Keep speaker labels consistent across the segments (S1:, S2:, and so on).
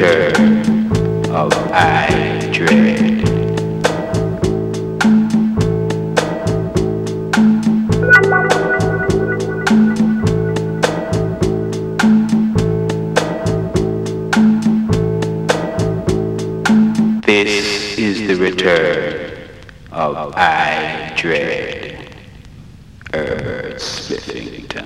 S1: return of I Dread. This is the return of I Dread. Earth Spliffington.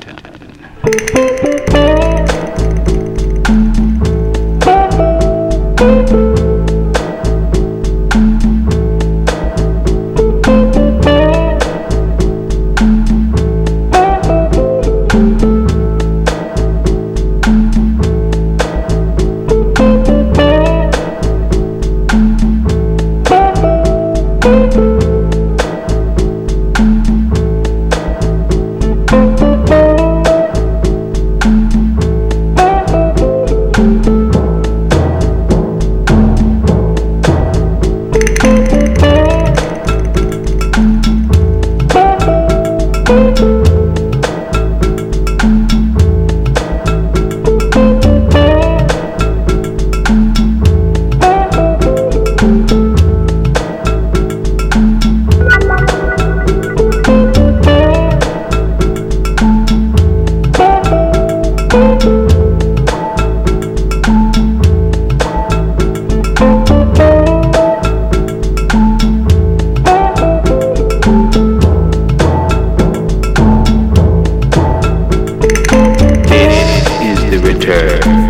S1: Yeah.